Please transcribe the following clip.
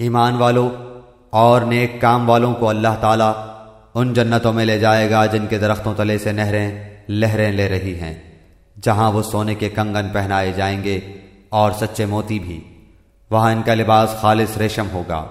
ایمان والوں اور نیک کام والوں کو اللہ تعالیٰ ان جنتوں میں لے جائے گا جن کے درختوں تلے سے نہریں لہریں لے رہی ہیں، جہاں وہ سونے کے کنگن پہنائے جائیں گے اور سچے موتی بھی۔ وہاں ان کا لباس خالص ریشم ہوگا۔